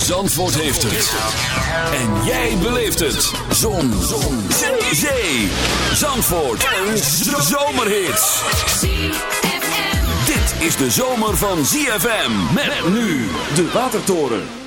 Zandvoort heeft het. En jij beleeft het. Zon. Zon. Zee. Zandvoort. Een zomerhit. Dit is de zomer van ZFM. Met nu de Watertoren.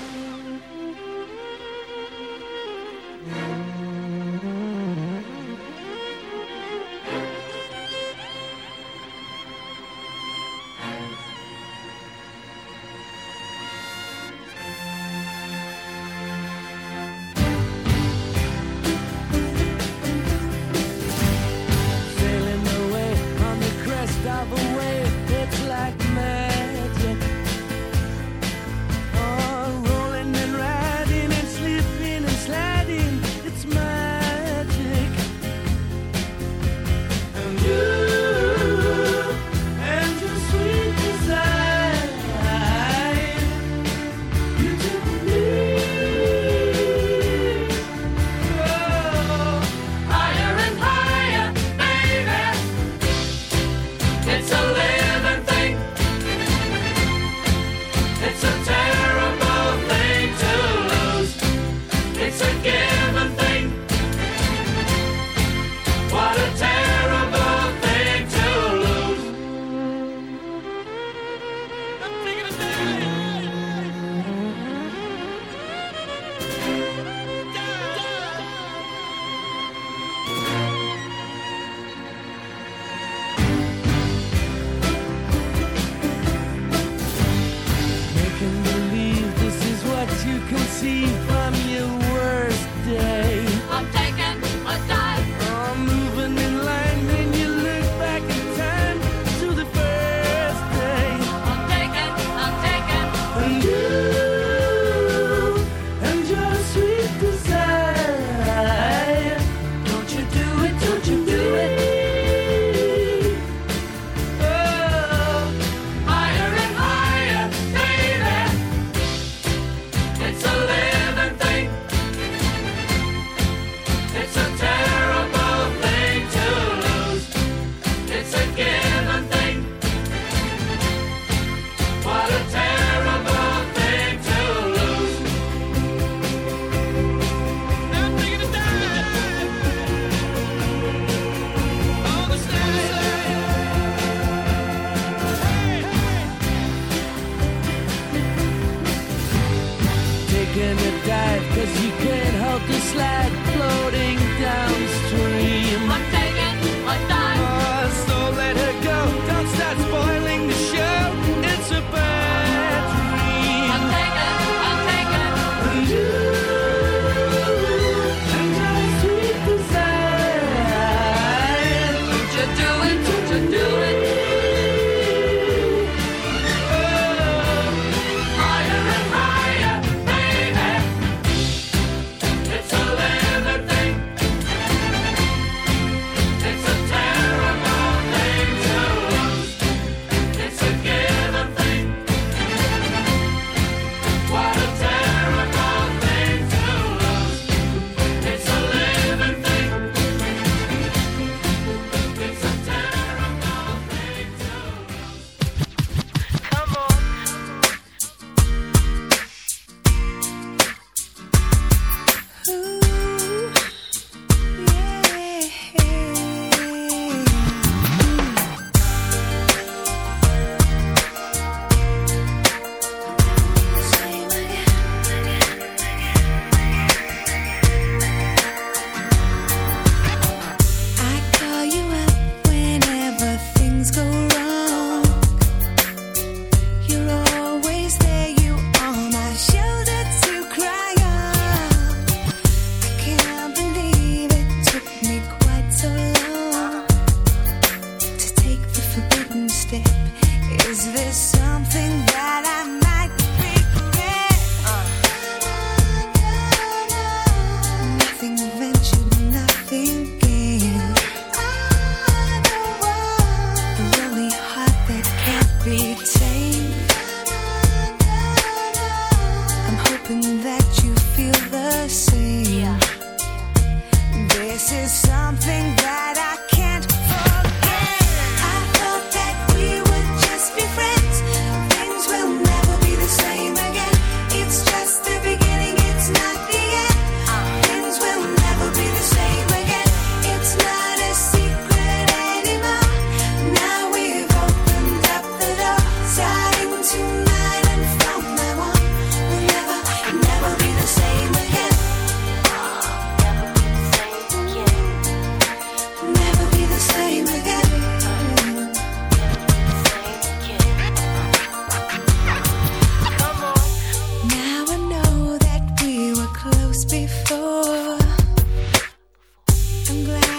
I'm glad.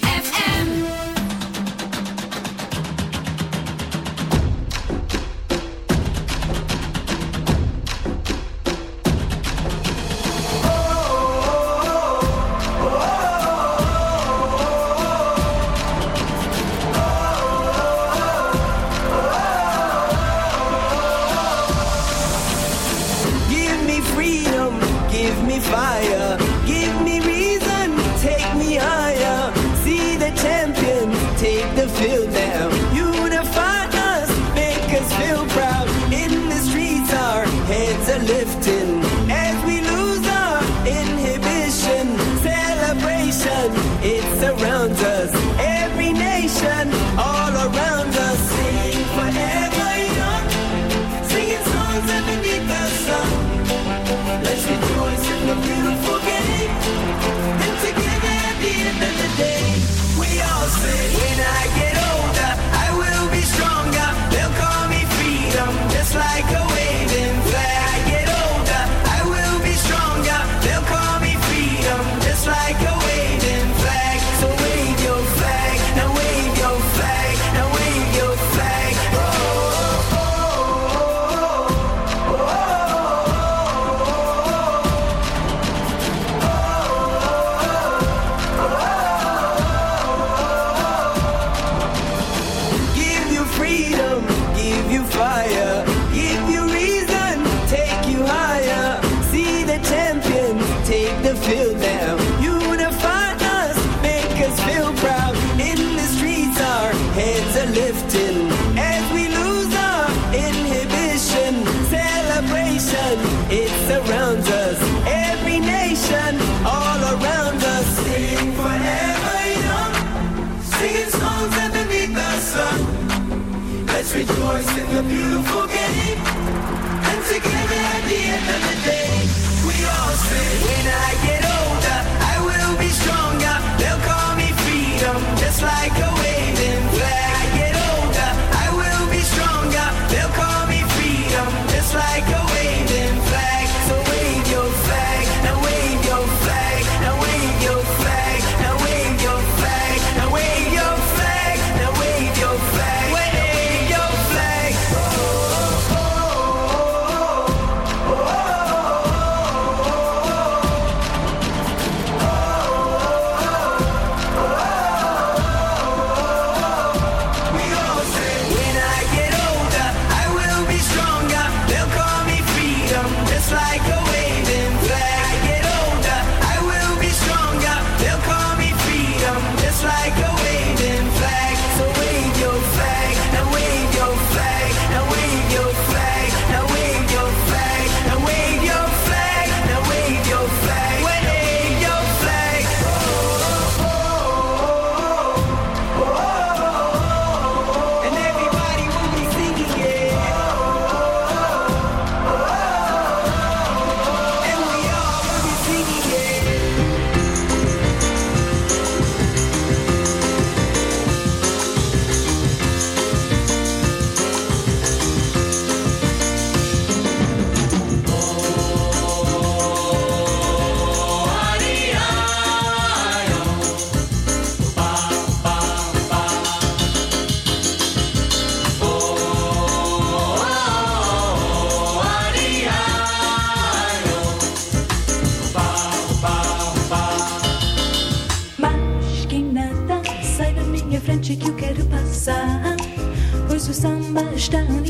it surrounds us. Every nation, all around us. Singing forever young, singing songs underneath the sun. Let's rejoice in the beautiful game, and together at the end of the day, we all sing. When I get older, I will be stronger. They'll call me freedom, just like. bestanden.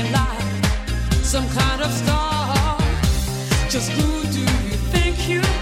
like some kind of star. Just who do you think you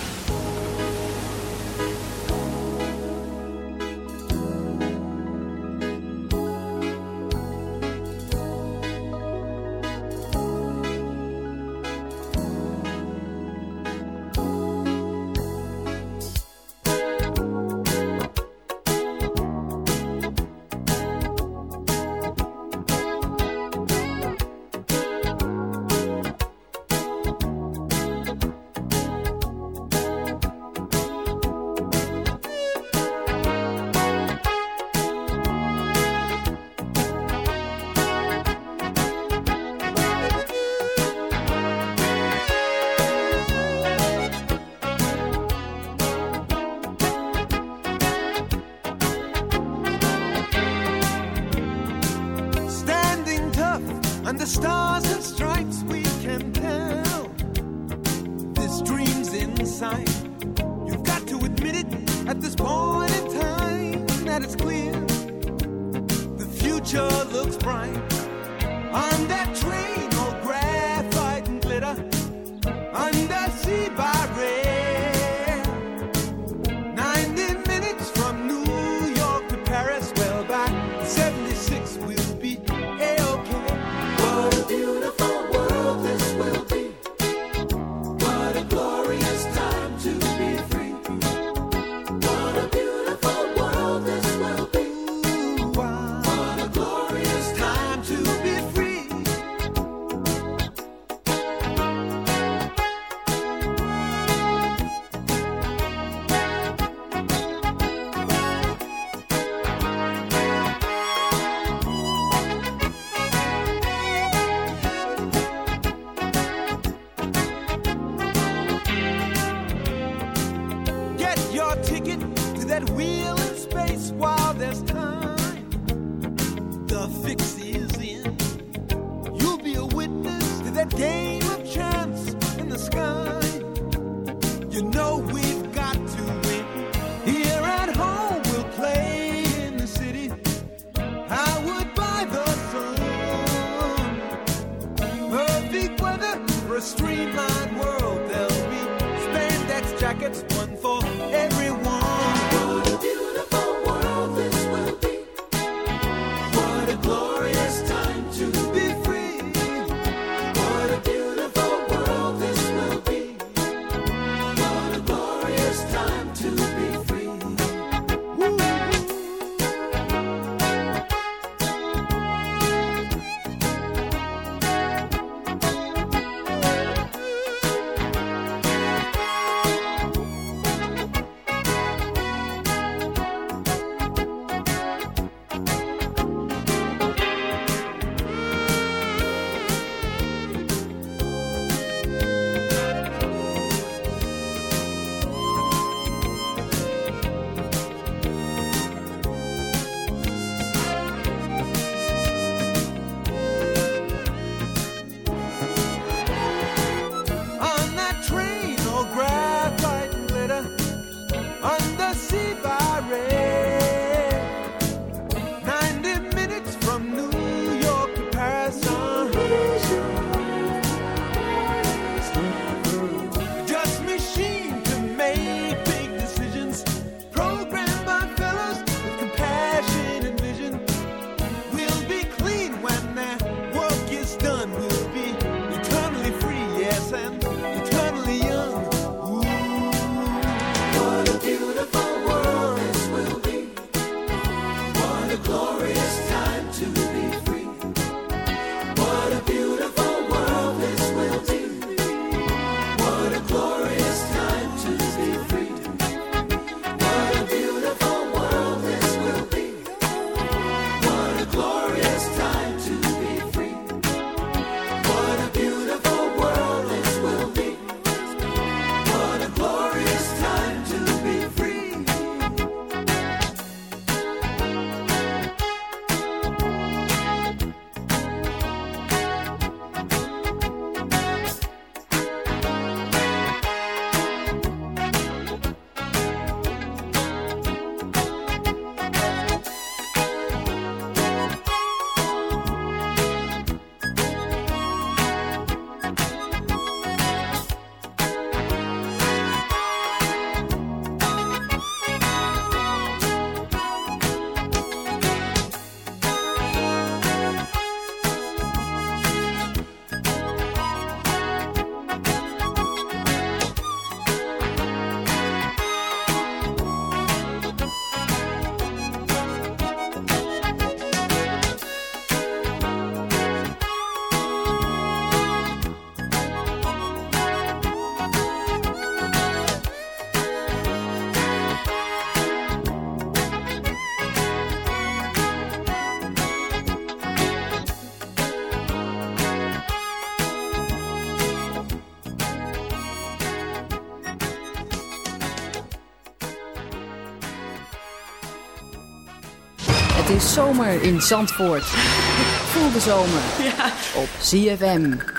Het is zomer in Zandvoort. Voel de zomer ja. op ZFM.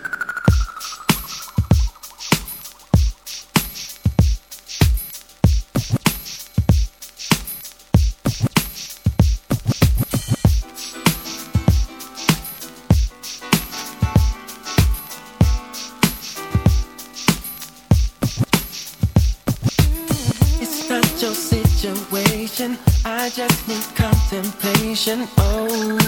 Oh.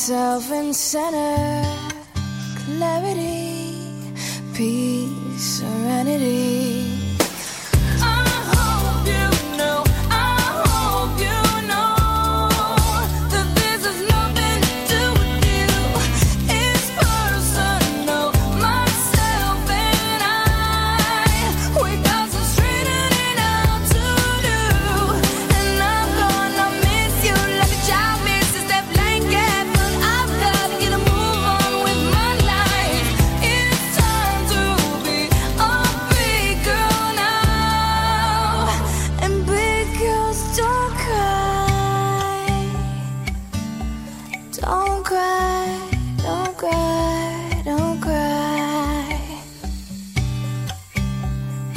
self and center clarity.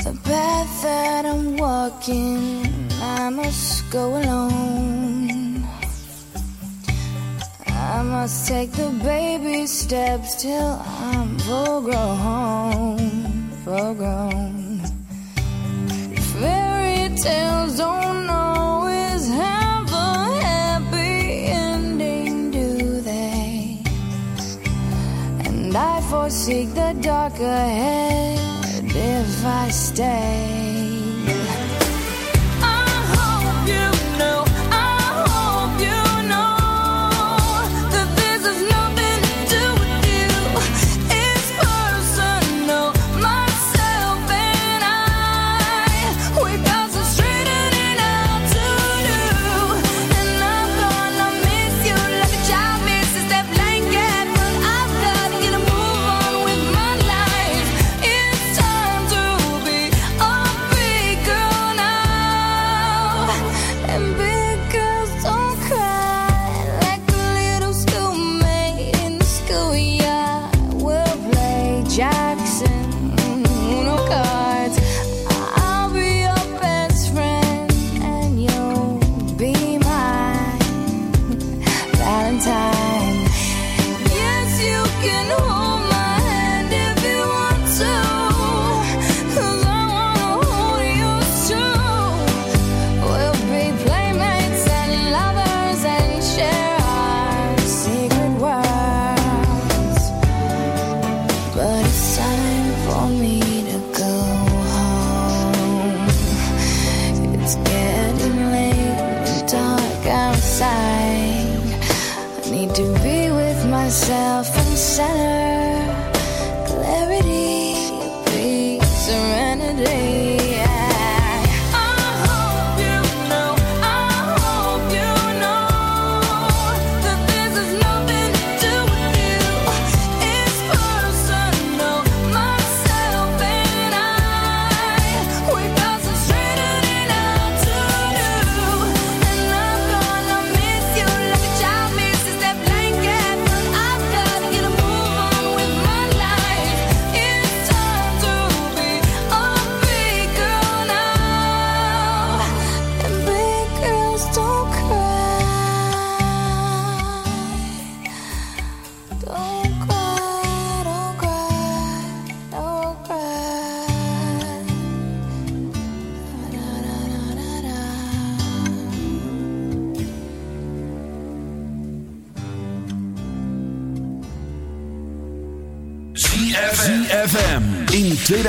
The path that I'm walking, I must go alone. I must take the baby steps till I'm full grown, full grown. Fairy tales don't always have a happy ending, do they? And I foresee the dark ahead if I stay. to be with myself and center.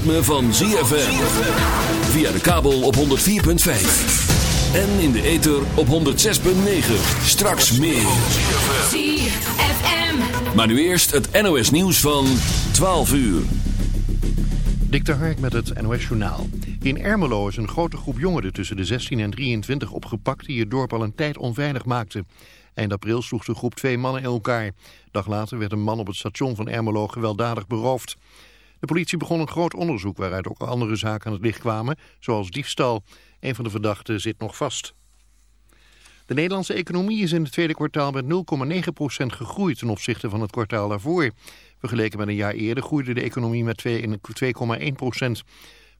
ritme van ZFM. Via de kabel op 104.5. En in de ether op 106.9. Straks meer. ZFM. Maar nu eerst het NOS nieuws van 12 uur. Dik de Hark met het NOS Journaal. In Ermelo is een grote groep jongeren tussen de 16 en 23 opgepakt... die het dorp al een tijd onveilig maakten. Eind april sloeg de groep twee mannen in elkaar. Dag later werd een man op het station van Ermelo gewelddadig beroofd. De politie begon een groot onderzoek waaruit ook andere zaken aan het licht kwamen... zoals diefstal. Een van de verdachten zit nog vast. De Nederlandse economie is in het tweede kwartaal met 0,9% gegroeid ten opzichte van het kwartaal daarvoor. Vergeleken met een jaar eerder groeide de economie met 2,1%.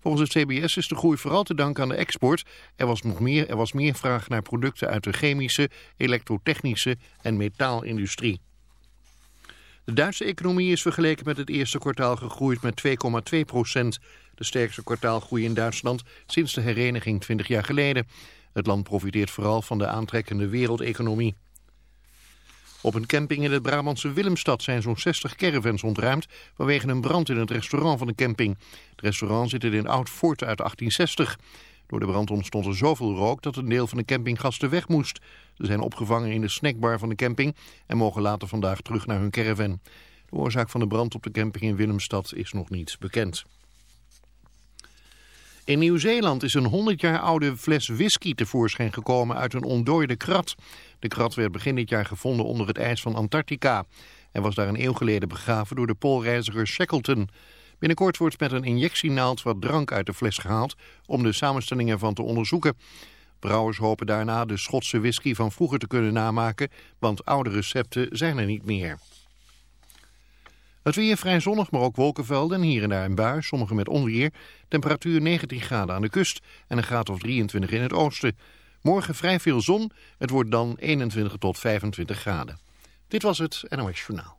Volgens het CBS is de groei vooral te danken aan de export. Er was, nog meer, er was meer vraag naar producten uit de chemische, elektrotechnische en metaalindustrie. De Duitse economie is vergeleken met het eerste kwartaal gegroeid met 2,2% De sterkste kwartaalgroei in Duitsland sinds de hereniging 20 jaar geleden. Het land profiteert vooral van de aantrekkende wereldeconomie. Op een camping in het Brabantse Willemstad zijn zo'n 60 caravans ontruimd vanwege een brand in het restaurant van de camping. Het restaurant zit in een oud fort uit 1860. Door de brand ontstond er zoveel rook dat een deel van de campinggasten weg moest. Ze zijn opgevangen in de snackbar van de camping en mogen later vandaag terug naar hun caravan. De oorzaak van de brand op de camping in Willemstad is nog niet bekend. In Nieuw-Zeeland is een 100 jaar oude fles whisky tevoorschijn gekomen uit een ontdooide krat. De krat werd begin dit jaar gevonden onder het ijs van Antarctica. en was daar een eeuw geleden begraven door de poolreiziger Shackleton. Binnenkort wordt met een injectienaald wat drank uit de fles gehaald om de samenstelling ervan te onderzoeken. Brouwers hopen daarna de Schotse whisky van vroeger te kunnen namaken, want oude recepten zijn er niet meer. Het weer vrij zonnig, maar ook wolkenvelden en hier en daar een bui, sommige met onweer. Temperatuur 19 graden aan de kust en een graad of 23 in het oosten. Morgen vrij veel zon, het wordt dan 21 tot 25 graden. Dit was het NOS Journaal.